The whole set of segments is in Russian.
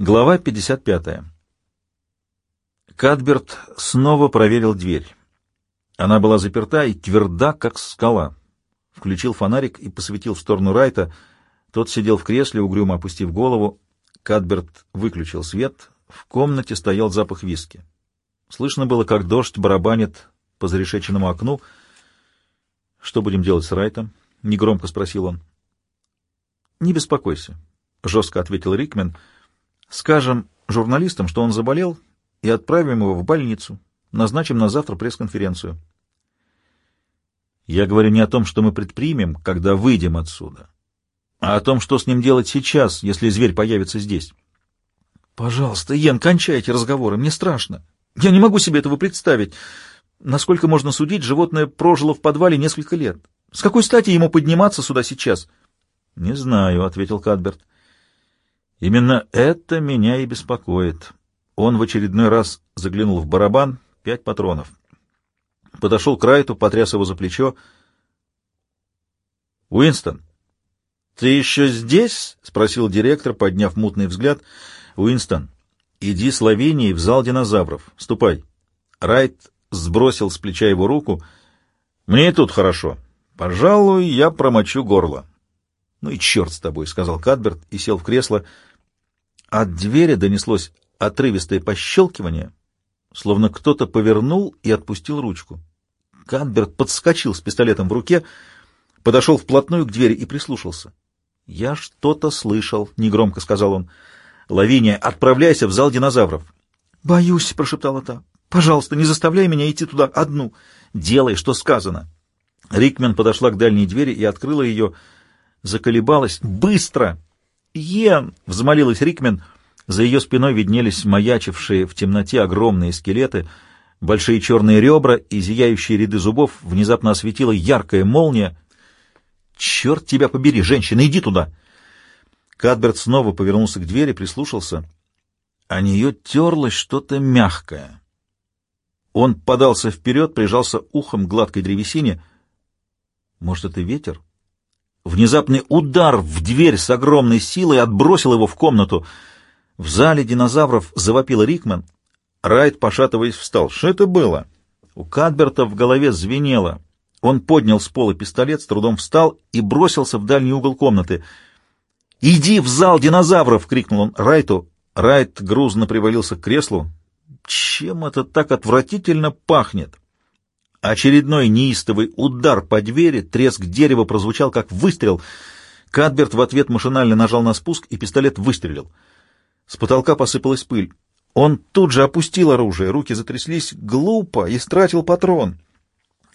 Глава 55. Кадберт снова проверил дверь. Она была заперта и тверда, как скала. Включил фонарик и посветил в сторону Райта. Тот сидел в кресле, угрюмо опустив голову. Кадберт выключил свет. В комнате стоял запах виски. Слышно было, как дождь барабанит по зарешеченному окну. — Что будем делать с Райтом? — негромко спросил он. — Не беспокойся, — жестко ответил Рикмен. — Скажем журналистам, что он заболел, и отправим его в больницу. Назначим на завтра пресс-конференцию. Я говорю не о том, что мы предпримем, когда выйдем отсюда, а о том, что с ним делать сейчас, если зверь появится здесь. Пожалуйста, Йен, кончайте разговоры, мне страшно. Я не могу себе этого представить. Насколько можно судить, животное прожило в подвале несколько лет. С какой стати ему подниматься сюда сейчас? — Не знаю, — ответил Кадберт. — Именно это меня и беспокоит. Он в очередной раз заглянул в барабан, пять патронов. Подошел к Райту, потряс его за плечо. «Уинстон, ты еще здесь?» — спросил директор, подняв мутный взгляд. «Уинстон, иди с Лавинией в зал динозавров. Ступай». Райт сбросил с плеча его руку. «Мне и тут хорошо. Пожалуй, я промочу горло». «Ну и черт с тобой», — сказал Кадберт и сел в кресло. От двери донеслось отрывистое пощелкивание, словно кто-то повернул и отпустил ручку. Кадберт подскочил с пистолетом в руке, подошел вплотную к двери и прислушался. «Я что-то слышал», — негромко сказал он. «Лавиния, отправляйся в зал динозавров». «Боюсь», — прошептала та. «Пожалуйста, не заставляй меня идти туда одну. Делай, что сказано». Рикмен подошла к дальней двери и открыла ее, — заколебалась. «Быстро!» «Йен!» — взмолилась Рикмен. За ее спиной виднелись маячившие в темноте огромные скелеты, большие черные ребра и зияющие ряды зубов внезапно осветила яркая молния. «Черт тебя побери, женщина, иди туда!» Кадберт снова повернулся к двери, прислушался. А нее терлось что-то мягкое. Он подался вперед, прижался ухом к гладкой древесине. «Может, это ветер?» Внезапный удар в дверь с огромной силой отбросил его в комнату. В зале динозавров завопил Рикман. Райт, пошатываясь, встал. Что это было? У Кадберта в голове звенело. Он поднял с пола пистолет, с трудом встал и бросился в дальний угол комнаты. «Иди в зал динозавров!» — крикнул он Райту. Райт грузно привалился к креслу. «Чем это так отвратительно пахнет?» Очередной неистовый удар по двери, треск дерева прозвучал как выстрел. Кадберт в ответ машинально нажал на спуск, и пистолет выстрелил. С потолка посыпалась пыль. Он тут же опустил оружие, руки затряслись глупо и стратил патрон.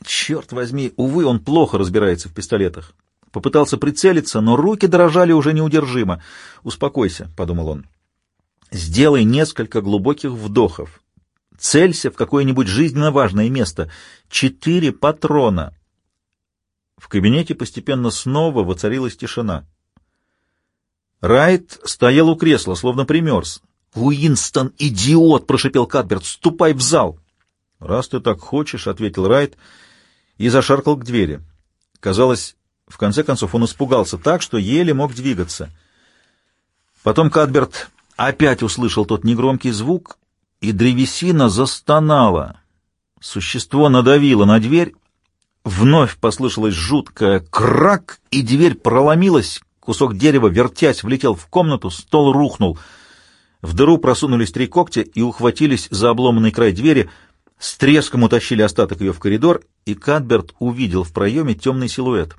Черт возьми, увы, он плохо разбирается в пистолетах. Попытался прицелиться, но руки дрожали уже неудержимо. «Успокойся», — подумал он. «Сделай несколько глубоких вдохов. Целься в какое-нибудь жизненно важное место. Четыре патрона. В кабинете постепенно снова воцарилась тишина. Райт стоял у кресла, словно примерз. «Уинстон, идиот!» — прошепел Кадберт. «Ступай в зал!» «Раз ты так хочешь», — ответил Райт и зашаркал к двери. Казалось, в конце концов он испугался так, что еле мог двигаться. Потом Кадберт опять услышал тот негромкий звук и древесина застонала. Существо надавило на дверь, вновь послышалось жуткое крак, и дверь проломилась, кусок дерева, вертясь, влетел в комнату, стол рухнул. В дыру просунулись три когтя и ухватились за обломанный край двери, с треском утащили остаток ее в коридор, и Кадберт увидел в проеме темный силуэт.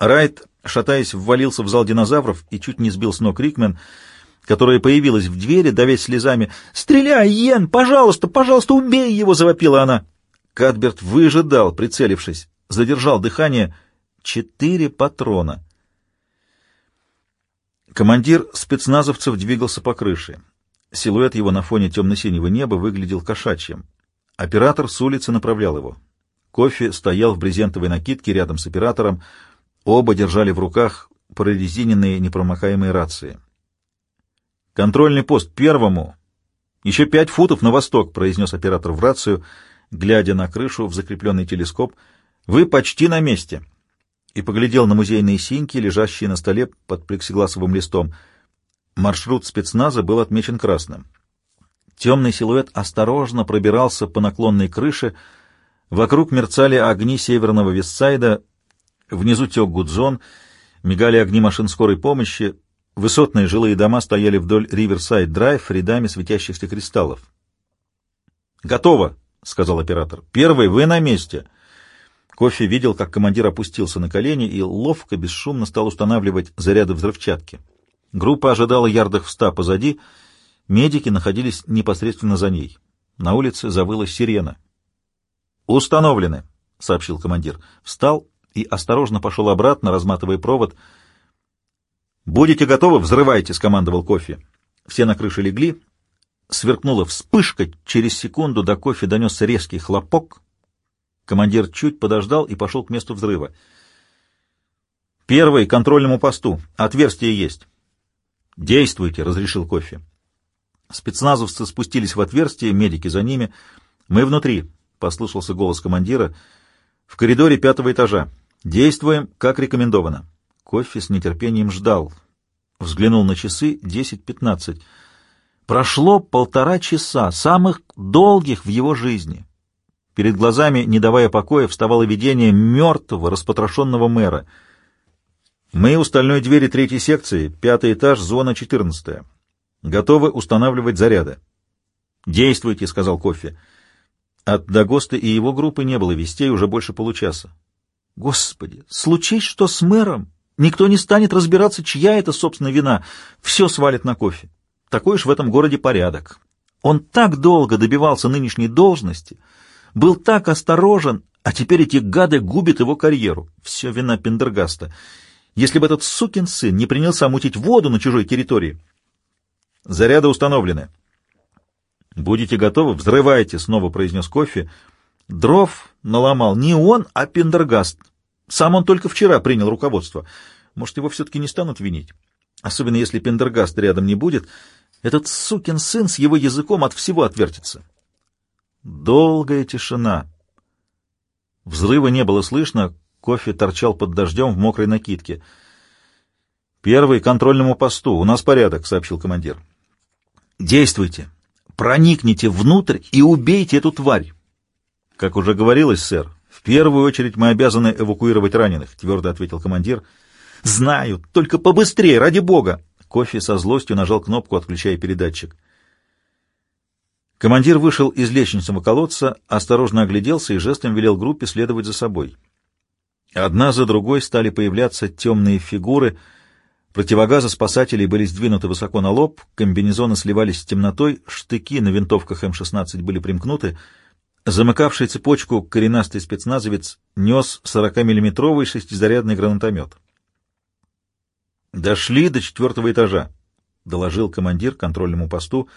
Райт, шатаясь, ввалился в зал динозавров и чуть не сбил с ног Рикмен — которая появилась в двери, давясь слезами. «Стреляй, Йен! Пожалуйста, пожалуйста, убей его!» — завопила она. Кадберт выжидал, прицелившись, задержал дыхание. Четыре патрона. Командир спецназовцев двигался по крыше. Силуэт его на фоне темно-синего неба выглядел кошачьим. Оператор с улицы направлял его. Кофе стоял в брезентовой накидке рядом с оператором. Оба держали в руках прорезиненные непромокаемые рации. «Контрольный пост первому. Еще пять футов на восток», — произнес оператор в рацию, глядя на крышу в закрепленный телескоп. «Вы почти на месте». И поглядел на музейные синьки, лежащие на столе под плексигласовым листом. Маршрут спецназа был отмечен красным. Темный силуэт осторожно пробирался по наклонной крыше, вокруг мерцали огни северного Вестсайда, внизу тек Гудзон, мигали огни машин скорой помощи, высотные жилые дома стояли вдоль Риверсайд-драйв рядами светящихся кристаллов. «Готово!» — сказал оператор. «Первый, вы на месте!» Кофе видел, как командир опустился на колени и ловко, бесшумно стал устанавливать заряды взрывчатки. Группа ожидала ярдах в ста позади, медики находились непосредственно за ней. На улице завыла сирена. «Установлены», — сообщил командир. Встал и осторожно пошел обратно, разматывая провод. «Будете готовы? Взрывайте!» — скомандовал кофе. Все на крыше легли. Сверкнула вспышка, через секунду до кофе донесся резкий хлопок. Командир чуть подождал и пошел к месту взрыва. «Первый, контрольному посту. Отверстие есть». «Действуйте», — разрешил кофе. Спецназовцы спустились в отверстие, медики за ними. «Мы внутри», — послышался голос командира. «В коридоре пятого этажа. Действуем, как рекомендовано». Кофе с нетерпением ждал. Взглянул на часы — десять-пятнадцать. Прошло полтора часа, самых долгих в его жизни. Перед глазами, не давая покоя, вставало видение мертвого, распотрошенного мэра. Мы у стальной двери третьей секции, пятый этаж, зона четырнадцатая. Готовы устанавливать заряды. «Действуйте», — сказал Кофе. От Дагоста и его группы не было вестей уже больше получаса. «Господи, случись что с мэром? Никто не станет разбираться, чья это, собственно, вина. Все свалит на Кофе. Такой уж в этом городе порядок. Он так долго добивался нынешней должности, был так осторожен, а теперь эти гады губят его карьеру. Все вина Пендергаста. Если бы этот сукин сын не принялся мутить воду на чужой территории. Заряды установлены. «Будете готовы? Взрывайте!» — снова произнес кофе. Дров наломал не он, а Пендергаст. Сам он только вчера принял руководство. Может, его все-таки не станут винить? Особенно если Пендергаст рядом не будет — этот сукин сын с его языком от всего отвертится. Долгая тишина. Взрыва не было слышно, кофе торчал под дождем в мокрой накидке. «Первый контрольному посту. У нас порядок», — сообщил командир. «Действуйте. Проникните внутрь и убейте эту тварь». «Как уже говорилось, сэр, в первую очередь мы обязаны эвакуировать раненых», — твердо ответил командир. «Знаю. Только побыстрее, ради бога!» Кофе со злостью нажал кнопку, отключая передатчик. Командир вышел из лестничного колодца, осторожно огляделся и жестом велел группе следовать за собой. Одна за другой стали появляться темные фигуры. Противогазы спасателей были сдвинуты высоко на лоб, комбинезоны сливались с темнотой, штыки на винтовках М-16 были примкнуты. Замыкавший цепочку коренастый спецназовец нес 40-миллиметровый шестизарядный гранатомет. «Дошли до четвертого этажа», — доложил командир контрольному посту.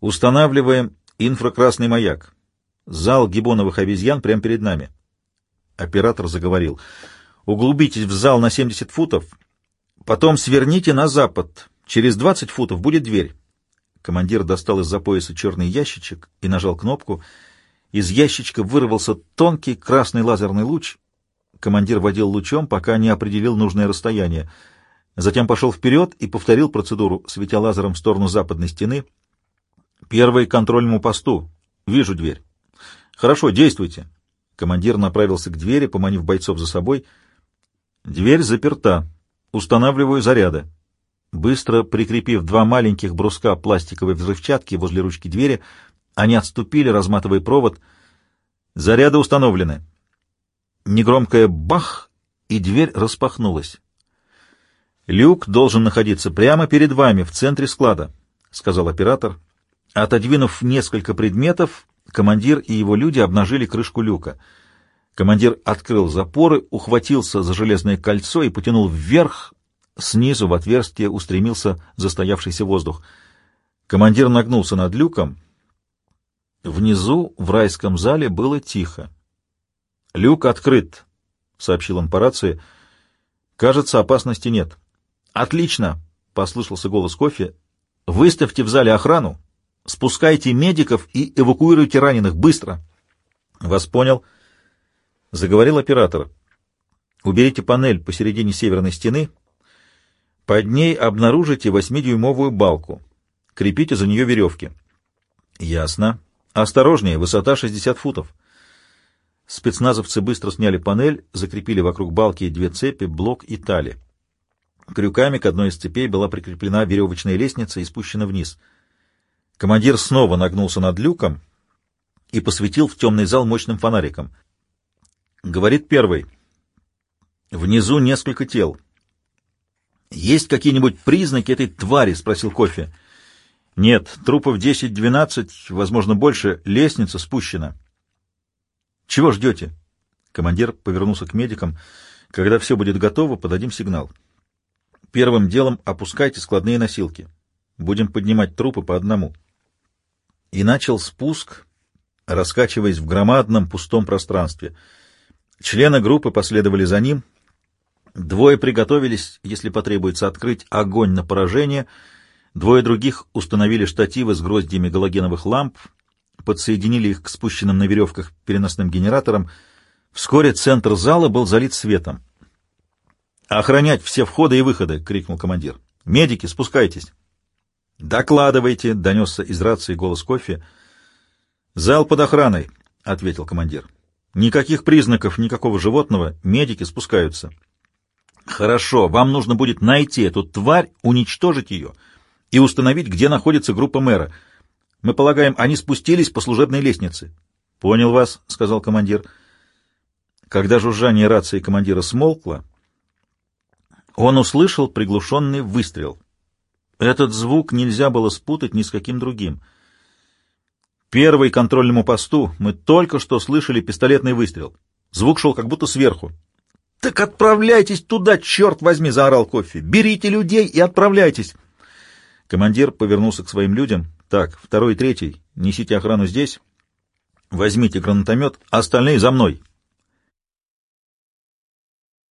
«Устанавливаем инфракрасный маяк. Зал гибоновых обезьян прямо перед нами». Оператор заговорил. «Углубитесь в зал на 70 футов, потом сверните на запад. Через 20 футов будет дверь». Командир достал из-за пояса черный ящичек и нажал кнопку. Из ящичка вырвался тонкий красный лазерный луч. Командир водил лучом, пока не определил нужное расстояние — Затем пошел вперед и повторил процедуру, светя лазером в сторону западной стены. «Первый к контрольному посту. Вижу дверь». «Хорошо, действуйте». Командир направился к двери, поманив бойцов за собой. «Дверь заперта. Устанавливаю заряды». Быстро прикрепив два маленьких бруска пластиковой взрывчатки возле ручки двери, они отступили, разматывая провод. «Заряды установлены». Негромкое «бах!» и дверь распахнулась. «Люк должен находиться прямо перед вами, в центре склада», — сказал оператор. Отодвинув несколько предметов, командир и его люди обнажили крышку люка. Командир открыл запоры, ухватился за железное кольцо и потянул вверх. Снизу в отверстие устремился застоявшийся воздух. Командир нагнулся над люком. Внизу, в райском зале, было тихо. «Люк открыт», — сообщил он по рации. «Кажется, опасности нет». «Отлично!» — послышался голос кофе. «Выставьте в зале охрану, спускайте медиков и эвакуируйте раненых быстро!» «Вас понял?» — заговорил оператор. «Уберите панель посередине северной стены, Под ней обнаружите восьмидюймовую балку. Крепите за нее веревки. Ясно. Осторожнее, высота 60 футов. Спецназовцы быстро сняли панель, закрепили вокруг балки две цепи, блок и тали. Крюками к одной из цепей была прикреплена веревочная лестница и спущена вниз. Командир снова нагнулся над люком и посветил в темный зал мощным фонариком. Говорит первый. Внизу несколько тел. «Есть какие-нибудь признаки этой твари?» — спросил Кофе. «Нет, трупов 10-12, возможно, больше. Лестница спущена». «Чего ждете?» Командир повернулся к медикам. «Когда все будет готово, подадим сигнал. Первым делом опускайте складные носилки. Будем поднимать трупы по одному». И начал спуск, раскачиваясь в громадном пустом пространстве. Члены группы последовали за ним. Двое приготовились, если потребуется, открыть огонь на поражение. Двое других установили штативы с гроздьями галогеновых ламп, подсоединили их к спущенным на веревках переносным генераторам. Вскоре центр зала был залит светом. «Охранять все входы и выходы!» — крикнул командир. «Медики, спускайтесь!» «Докладывайте!» — донесся из рации голос кофе. «Зал под охраной!» — ответил командир. «Никаких признаков никакого животного. Медики спускаются». «Хорошо, вам нужно будет найти эту тварь, уничтожить ее и установить, где находится группа мэра. Мы полагаем, они спустились по служебной лестнице. — Понял вас, — сказал командир. Когда жужжание рации командира смолкло, он услышал приглушенный выстрел. Этот звук нельзя было спутать ни с каким другим. Первый контрольному посту мы только что слышали пистолетный выстрел. Звук шел как будто сверху. — Так отправляйтесь туда, черт возьми! — заорал кофе. — Берите людей и отправляйтесь! Командир повернулся к своим людям. Так, второй и третий, несите охрану здесь. Возьмите гранатомет, остальные за мной.